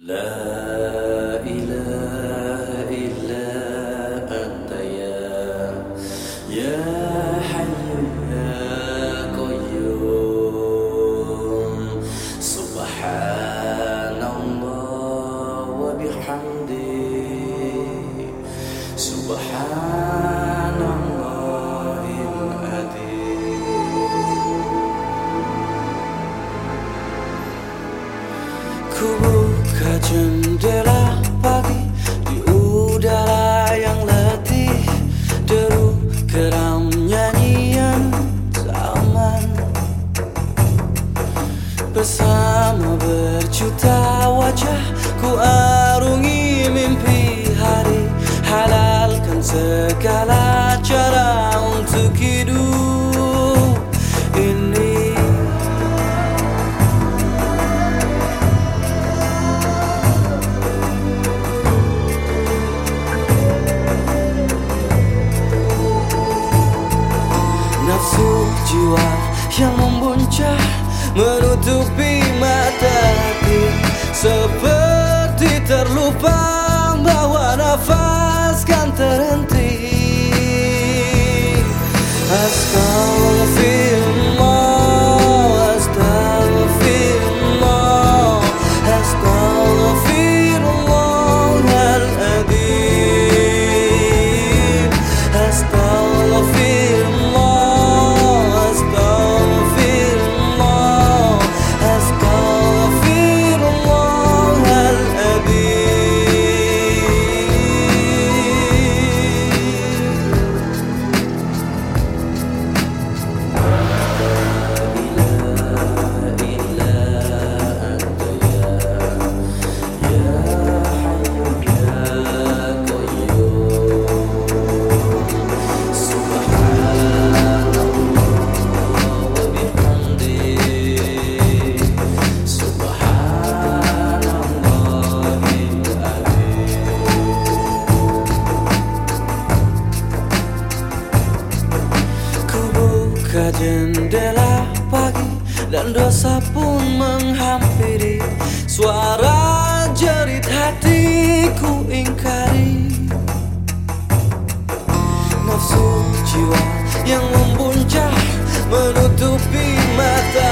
لا إله إلا أنت يا يا حي يا قيوم. سبحان الله وبحمده. سبحان الله Buka jendela pagi di udara yang letih. Deru geram nyanyian zaman. Bersama berjuta wajah ku Nafsu jiwa yang membuncah Menutupi mata hati. Seperti terlupa bahwa nafas kan terhenti buka jendela pagi dan dosa pun menghampiri. Suara jerit hatiku ingkari. Nafsu jiwa yang membuncah menutupi mata